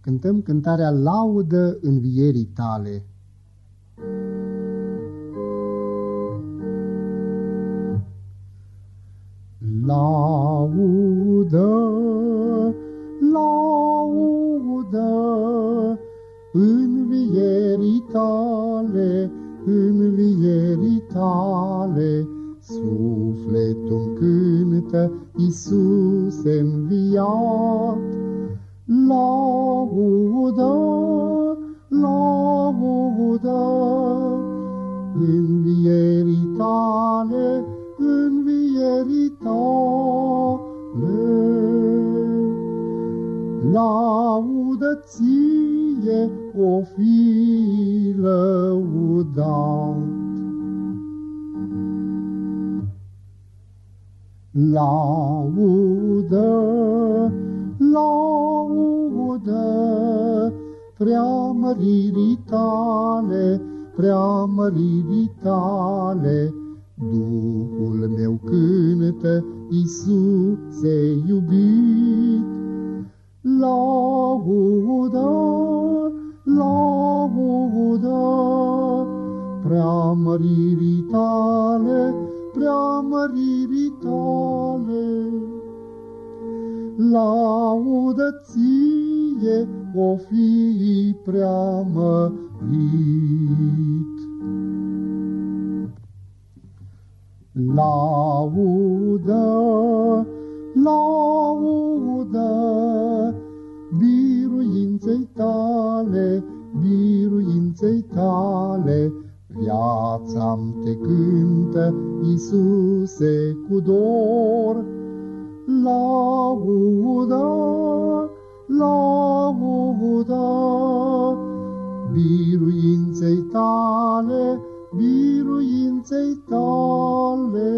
cântăm cântarea Laudă învierii tale. Laudă, laudă, învierii tale, învierii tale, sufletul cântă, Iisus înviat. Laudă, laudă, învierii tale, învierii tale. Laudă ție, o fi lăudat. Laudă, laudă, preamăririi tale, preamăririi tale, Duhul meu cântă, Iisuse iubit. Laudă, laudă, preamăririi tale, preamăririi tale. Laudă ție, o fi preamărit. Laudă, laudă, biruinței tale, biruinței tale, Viața-mi te cântă, Iisuse, cu dor. Laudă, biruinței tale, biruinței tale.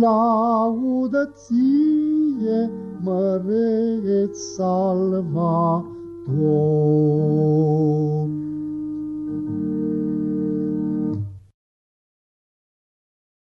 Laudă ție, măreț salvator.